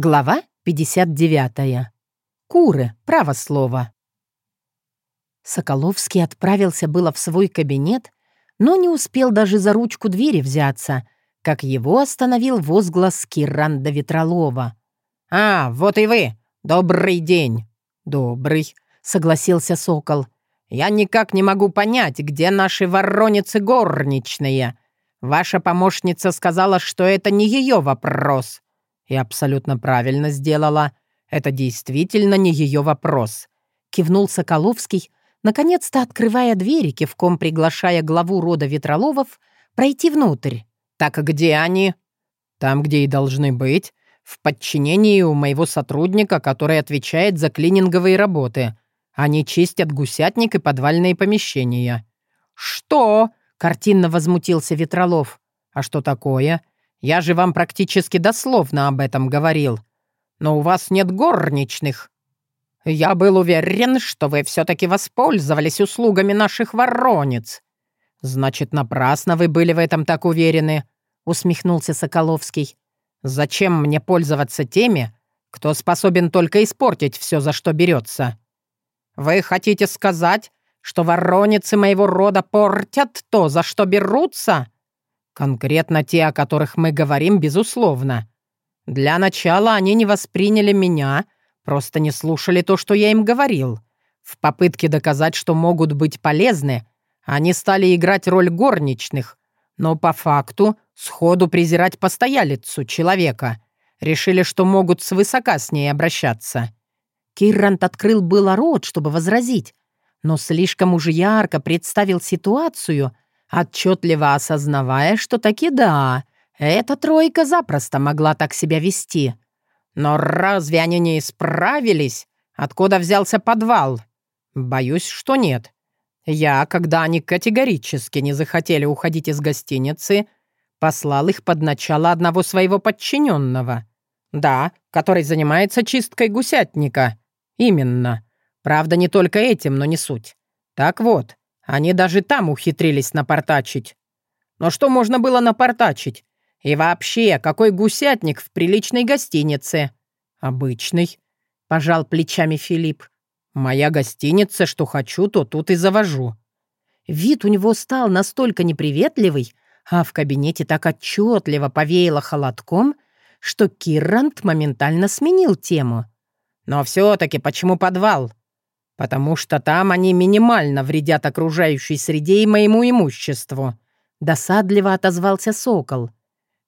Глава 59. Куры, право слово. Соколовский отправился было в свой кабинет, но не успел даже за ручку двери взяться, как его остановил возглас Киранда Ветролова. «А, вот и вы! Добрый день!» «Добрый», — согласился Сокол. «Я никак не могу понять, где наши вороницы горничные. Ваша помощница сказала, что это не ее вопрос». И абсолютно правильно сделала. Это действительно не ее вопрос. Кивнул Соколовский, наконец-то открывая двери, кивком приглашая главу рода Ветроловов пройти внутрь. «Так где они?» «Там, где и должны быть. В подчинении у моего сотрудника, который отвечает за клининговые работы. Они чистят гусятник и подвальные помещения». «Что?» — картинно возмутился Ветролов. «А что такое?» Я же вам практически дословно об этом говорил. Но у вас нет горничных. Я был уверен, что вы все-таки воспользовались услугами наших воронец. Значит, напрасно вы были в этом так уверены, усмехнулся Соколовский. Зачем мне пользоваться теми, кто способен только испортить все, за что берется? Вы хотите сказать, что вороницы моего рода портят то, за что берутся?» Конкретно те, о которых мы говорим, безусловно. Для начала они не восприняли меня, просто не слушали то, что я им говорил. В попытке доказать, что могут быть полезны, они стали играть роль горничных, но по факту сходу презирать постоялицу человека. Решили, что могут свысока с ней обращаться. Киррант открыл было рот, чтобы возразить, но слишком уж ярко представил ситуацию — отчетливо осознавая, что таки да, эта тройка запросто могла так себя вести. Но разве они не исправились? Откуда взялся подвал? Боюсь, что нет. Я, когда они категорически не захотели уходить из гостиницы, послал их под начало одного своего подчиненного. Да, который занимается чисткой гусятника. Именно. Правда, не только этим, но не суть. Так вот, они даже там ухитрились напортачить. Но что можно было напортачить? И вообще, какой гусятник в приличной гостинице? Обычный. Пожал плечами Филипп. Моя гостиница, что хочу, то тут и завожу. Вид у него стал настолько неприветливый, а в кабинете так отчетливо повеяло холодком, что Киррант моментально сменил тему. «Но все-таки почему подвал? «Потому что там они минимально вредят окружающей среде и моему имуществу», — досадливо отозвался Сокол.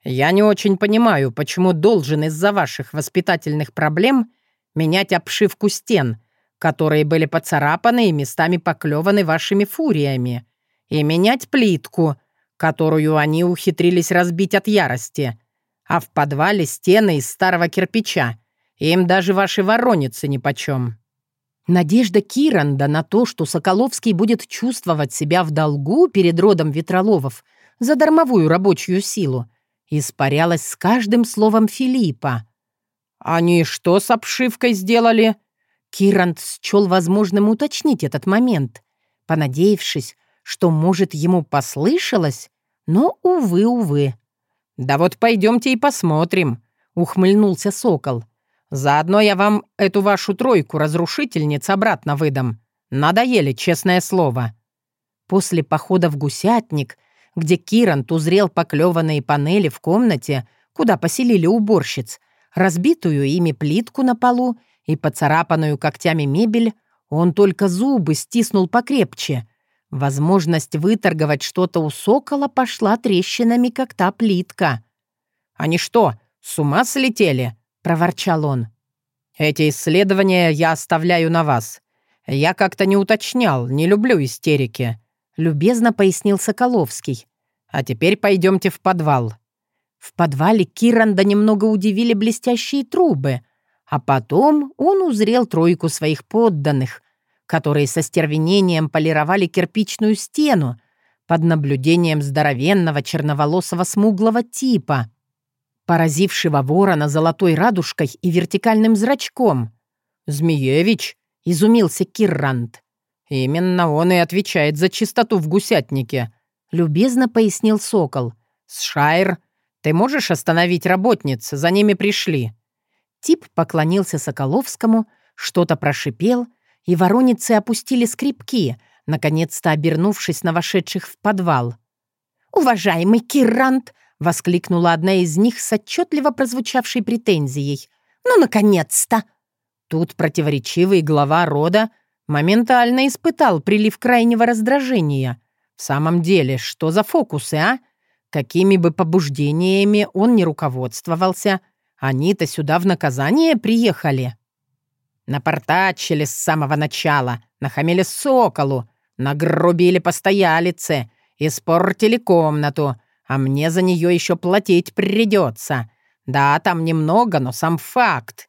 «Я не очень понимаю, почему должен из-за ваших воспитательных проблем менять обшивку стен, которые были поцарапаны и местами поклеваны вашими фуриями, и менять плитку, которую они ухитрились разбить от ярости, а в подвале стены из старого кирпича, им даже ваши вороницы нипочем». Надежда Киранда на то, что Соколовский будет чувствовать себя в долгу перед родом Ветроловов за дармовую рабочую силу, испарялась с каждым словом Филиппа. «Они что с обшивкой сделали?» Киранд счел возможным уточнить этот момент, понадеявшись, что, может, ему послышалось, но, увы, увы. «Да вот пойдемте и посмотрим», — ухмыльнулся Сокол. Заодно я вам эту вашу тройку разрушительниц обратно выдам. Надоели, честное слово». После похода в гусятник, где Кирант узрел поклеванные панели в комнате, куда поселили уборщиц, разбитую ими плитку на полу и поцарапанную когтями мебель, он только зубы стиснул покрепче. Возможность выторговать что-то у сокола пошла трещинами, как та плитка. «Они что, с ума слетели?» — проворчал он. «Эти исследования я оставляю на вас. Я как-то не уточнял, не люблю истерики», — любезно пояснил Соколовский. «А теперь пойдемте в подвал». В подвале Киранда немного удивили блестящие трубы, а потом он узрел тройку своих подданных, которые со стервенением полировали кирпичную стену под наблюдением здоровенного черноволосого смуглого типа — поразившего ворона золотой радужкой и вертикальным зрачком. «Змеевич!» — изумился Киррант. «Именно он и отвечает за чистоту в гусятнике», — любезно пояснил Сокол. «Сшайр, ты можешь остановить работниц? За ними пришли». Тип поклонился Соколовскому, что-то прошипел, и вороницы опустили скрипки, наконец-то обернувшись на вошедших в подвал. «Уважаемый Кирант!» — воскликнула одна из них с отчетливо прозвучавшей претензией. «Ну, наконец-то!» Тут противоречивый глава рода моментально испытал прилив крайнего раздражения. В самом деле, что за фокусы, а? Какими бы побуждениями он ни руководствовался, они-то сюда в наказание приехали. Напортачили с самого начала, нахамили соколу, нагрубили постоялице, испортили комнату, а мне за нее еще платить придется. Да, там немного, но сам факт.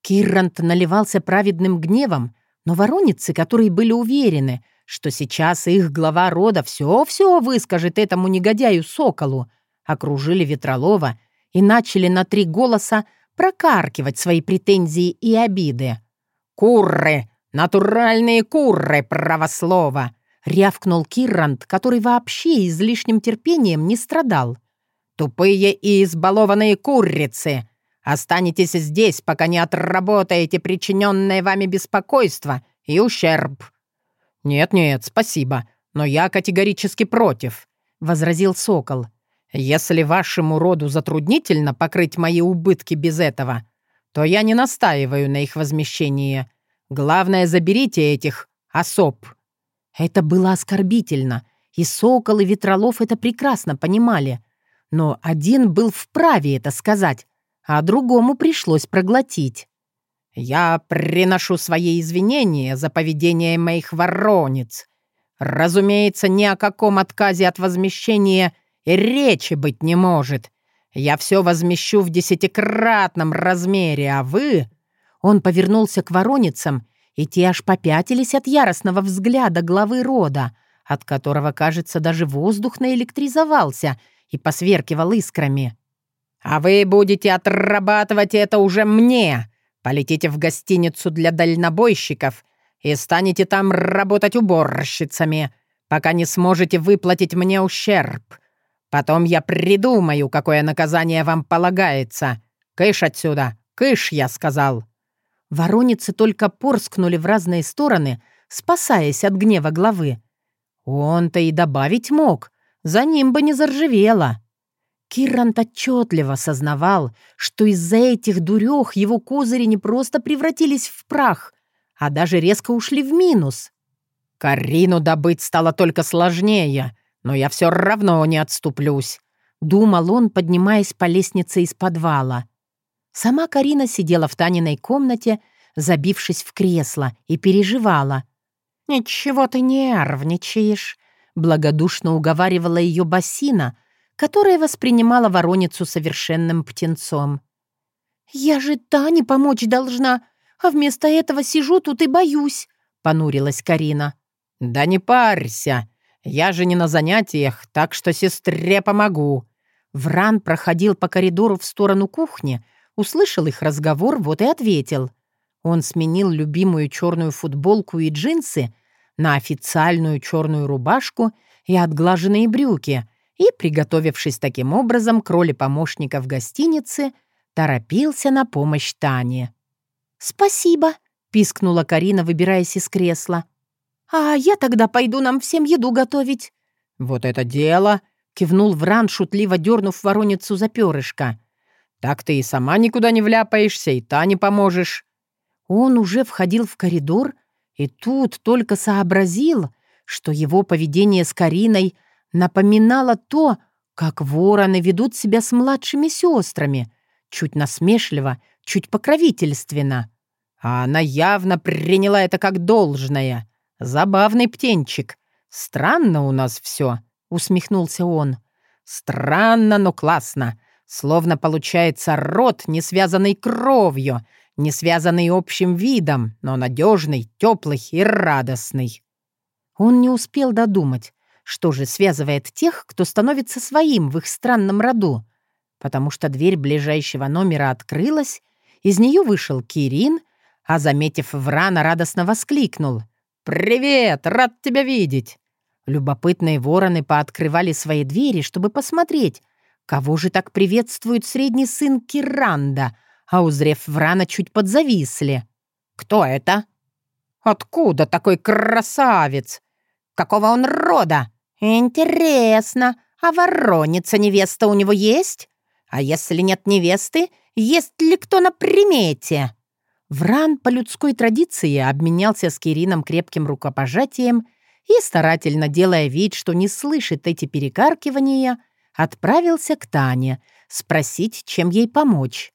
Киррант наливался праведным гневом, но вороницы, которые были уверены, что сейчас их глава рода все-все выскажет этому негодяю Соколу, окружили Ветролова и начали на три голоса прокаркивать свои претензии и обиды. «Курры! Натуральные курры, правослово!» — рявкнул Киррант, который вообще излишним терпением не страдал. «Тупые и избалованные курицы! Останетесь здесь, пока не отработаете причиненное вами беспокойство и ущерб». «Нет-нет, спасибо, но я категорически против», — возразил Сокол. «Если вашему роду затруднительно покрыть мои убытки без этого, то я не настаиваю на их возмещении. Главное, заберите этих особ». Это было оскорбительно, и Сокол, и Ветролов это прекрасно понимали. Но один был вправе это сказать, а другому пришлось проглотить. «Я приношу свои извинения за поведение моих воронец. Разумеется, ни о каком отказе от возмещения речи быть не может. Я все возмещу в десятикратном размере, а вы...» Он повернулся к вороницам, и те аж попятились от яростного взгляда главы рода, от которого, кажется, даже воздух наэлектризовался и посверкивал искрами. «А вы будете отрабатывать это уже мне. Полетите в гостиницу для дальнобойщиков и станете там работать уборщицами, пока не сможете выплатить мне ущерб. Потом я придумаю, какое наказание вам полагается. Кыш отсюда, кыш, я сказал». Вороницы только порскнули в разные стороны, спасаясь от гнева главы. Он-то и добавить мог, за ним бы не заржавело. Кирант отчетливо сознавал, что из-за этих дурёх его козыри не просто превратились в прах, а даже резко ушли в минус. «Карину добыть стало только сложнее, но я все равно не отступлюсь», — думал он, поднимаясь по лестнице из подвала. Сама Карина сидела в Таниной комнате, забившись в кресло, и переживала. «Ничего ты нервничаешь», — благодушно уговаривала ее Басина, которая воспринимала вороницу совершенным птенцом. «Я же Тане помочь должна, а вместо этого сижу тут и боюсь», — понурилась Карина. «Да не парься, я же не на занятиях, так что сестре помогу». Вран проходил по коридору в сторону кухни, услышал их разговор, вот и ответил. Он сменил любимую черную футболку и джинсы на официальную черную рубашку и отглаженные брюки, и, приготовившись таким образом к роли помощника в гостинице, торопился на помощь Тане. «Спасибо», — пискнула Карина, выбираясь из кресла. «А я тогда пойду нам всем еду готовить». «Вот это дело!» — кивнул Вран, шутливо дернув вороницу за перышко. «Так ты и сама никуда не вляпаешься, и Тане поможешь». Он уже входил в коридор, и тут только сообразил, что его поведение с Кариной — напоминала то, как вороны ведут себя с младшими сестрами, чуть насмешливо, чуть покровительственно. А она явно приняла это как должное. Забавный птенчик. Странно у нас все, усмехнулся он. Странно, но классно. Словно получается род, не связанный кровью, не связанный общим видом, но надежный, теплый и радостный. Он не успел додумать, что же связывает тех, кто становится своим в их странном роду? Потому что дверь ближайшего номера открылась, из нее вышел Кирин, а, заметив Врана, радостно воскликнул. «Привет! Рад тебя видеть!» Любопытные вороны пооткрывали свои двери, чтобы посмотреть, кого же так приветствует средний сын Киранда, а, узрев Врана, чуть подзависли. «Кто это?» «Откуда такой красавец? Какого он рода?» «Интересно, а вороница невеста у него есть? А если нет невесты, есть ли кто на примете?» Вран по людской традиции обменялся с Кирином крепким рукопожатием и, старательно делая вид, что не слышит эти перекаркивания, отправился к Тане спросить, чем ей помочь.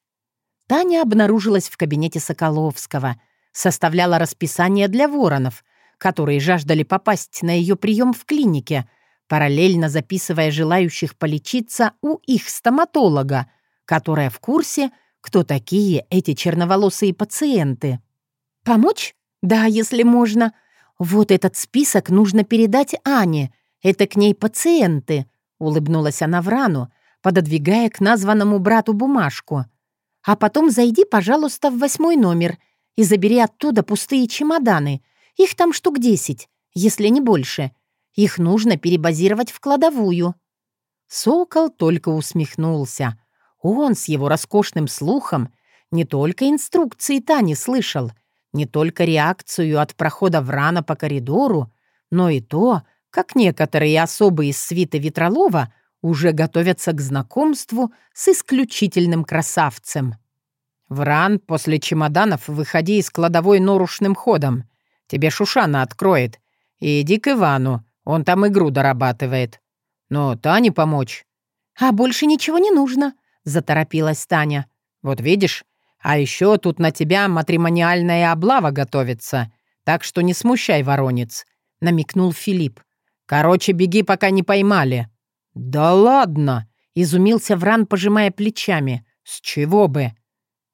Таня обнаружилась в кабинете Соколовского, составляла расписание для воронов, которые жаждали попасть на ее прием в клинике, параллельно записывая желающих полечиться у их стоматолога, которая в курсе, кто такие эти черноволосые пациенты. «Помочь? Да, если можно. Вот этот список нужно передать Ане. Это к ней пациенты», — улыбнулась она в рану, пододвигая к названному брату бумажку. «А потом зайди, пожалуйста, в восьмой номер и забери оттуда пустые чемоданы. Их там штук десять, если не больше. Их нужно перебазировать в кладовую». Сокол только усмехнулся. Он с его роскошным слухом не только инструкции Тани слышал, не только реакцию от прохода Врана по коридору, но и то, как некоторые особые из свиты Ветролова уже готовятся к знакомству с исключительным красавцем. «Вран, после чемоданов выходи из кладовой норушным ходом. Тебе Шушана откроет. И иди к Ивану, он там игру дорабатывает. Но Тане помочь». «А больше ничего не нужно», — заторопилась Таня. «Вот видишь, а еще тут на тебя матримониальная облава готовится, так что не смущай, воронец», — намекнул Филипп. «Короче, беги, пока не поймали». «Да ладно!» — изумился Вран, пожимая плечами. «С чего бы?»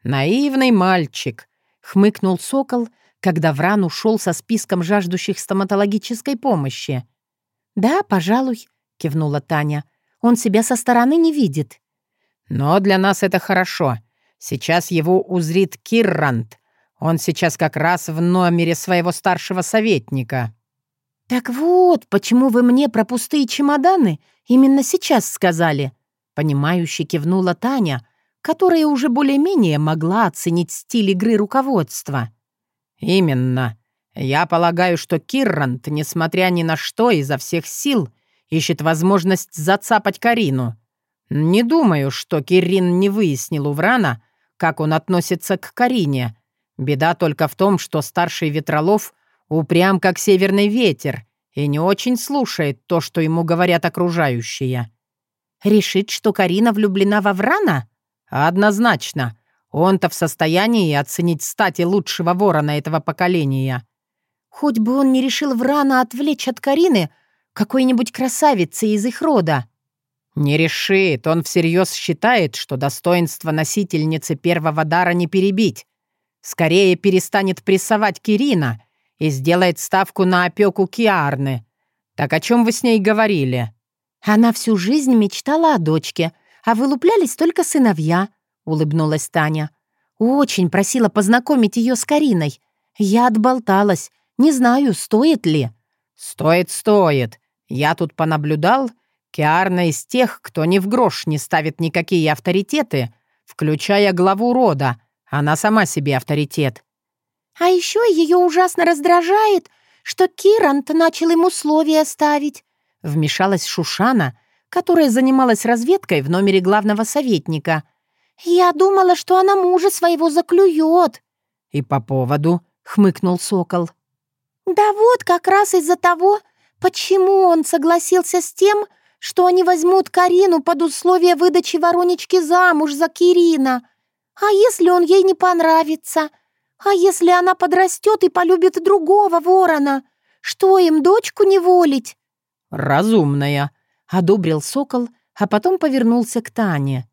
«Наивный мальчик», — хмыкнул сокол, когда Вран ушел со списком жаждущих стоматологической помощи. «Да, пожалуй», — кивнула Таня. «Он себя со стороны не видит». «Но для нас это хорошо. Сейчас его узрит Киррант. Он сейчас как раз в номере своего старшего советника». «Так вот, почему вы мне про пустые чемоданы именно сейчас сказали?» Понимающе кивнула Таня, которая уже более-менее могла оценить стиль игры руководства. «Именно. Я полагаю, что Киррант, несмотря ни на что, изо всех сил ищет возможность зацапать Карину. Не думаю, что Кирин не выяснил у Врана, как он относится к Карине. Беда только в том, что старший Ветролов упрям, как северный ветер, и не очень слушает то, что ему говорят окружающие. Решит, что Карина влюблена во Врана? Однозначно. Он-то в состоянии оценить стати лучшего ворона этого поколения. Хоть бы он не решил Врана отвлечь от Карины какой-нибудь красавицы из их рода. Не решит, он всерьез считает, что достоинство носительницы первого дара не перебить. Скорее перестанет прессовать Кирина и сделает ставку на опеку Киарны. Так о чем вы с ней говорили? Она всю жизнь мечтала о дочке, а вылуплялись только сыновья, улыбнулась Таня. Очень просила познакомить ее с Кариной. Я отболталась. Не знаю, стоит ли. Стоит, стоит. Я тут понаблюдал — Киарна из тех, кто ни в грош не ставит никакие авторитеты, включая главу рода. Она сама себе авторитет. А еще ее ужасно раздражает, что Кирант начал им условия ставить. Вмешалась Шушана, которая занималась разведкой в номере главного советника. «Я думала, что она мужа своего заклюет». «И по поводу?» — хмыкнул сокол. «Да вот как раз из-за того, почему он согласился с тем, что они возьмут Карину под условие выдачи Воронички замуж за Кирина. А если он ей не понравится? А если она подрастет и полюбит другого ворона? Что им, дочку не волить?» «Разумная», — одобрил сокол, а потом повернулся к Тане.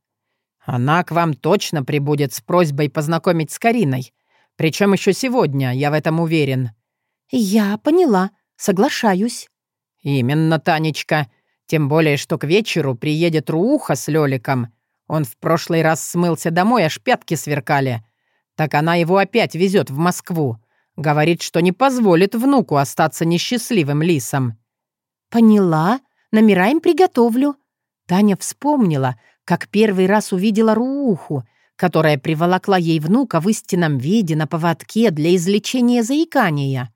«Она к вам точно прибудет с просьбой познакомить с Кариной. Причем еще сегодня, я в этом уверен». «Я поняла. Соглашаюсь». «Именно, Танечка. Тем более, что к вечеру приедет Рууха с Лёликом. Он в прошлый раз смылся домой, аж пятки сверкали. Так она его опять везет в Москву. Говорит, что не позволит внуку остаться несчастливым лисом. «Поняла. Номера им приготовлю». Таня вспомнила, как первый раз увидела Рууху, которая приволокла ей внука в истинном виде на поводке для излечения заикания.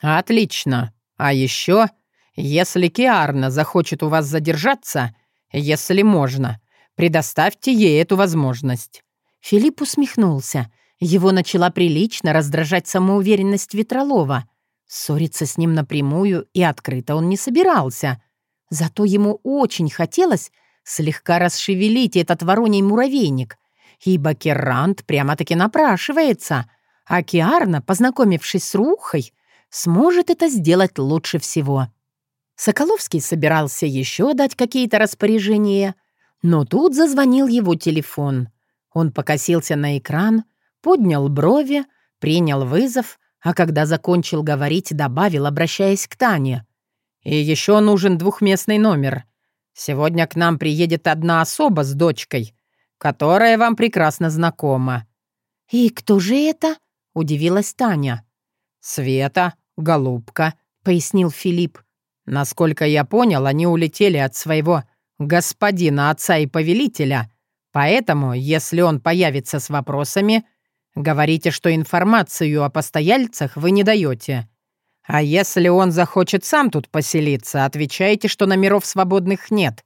«Отлично. А еще, если Киарна захочет у вас задержаться, если можно, предоставьте ей эту возможность». Филипп усмехнулся. Его начала прилично раздражать самоуверенность Ветролова. Ссориться с ним напрямую и открыто он не собирался. Зато ему очень хотелось слегка расшевелить этот вороний муравейник, ибо Керрант прямо-таки напрашивается, а Киарна, познакомившись с Рухой, сможет это сделать лучше всего. Соколовский собирался еще дать какие-то распоряжения, но тут зазвонил его телефон. Он покосился на экран, поднял брови, принял вызов, а когда закончил говорить, добавил, обращаясь к Тане. «И еще нужен двухместный номер. Сегодня к нам приедет одна особа с дочкой, которая вам прекрасно знакома». «И кто же это?» — удивилась Таня. «Света, голубка», — пояснил Филипп. «Насколько я понял, они улетели от своего господина отца и повелителя, поэтому, если он появится с вопросами, говорите, что информацию о постояльцах вы не даете. А если он захочет сам тут поселиться, отвечайте, что номеров свободных нет.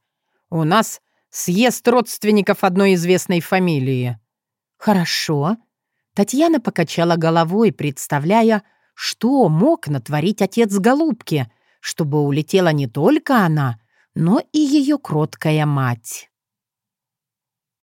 У нас съезд родственников одной известной фамилии». «Хорошо». Татьяна покачала головой, представляя, что мог натворить отец голубки, чтобы улетела не только она, но и ее кроткая мать.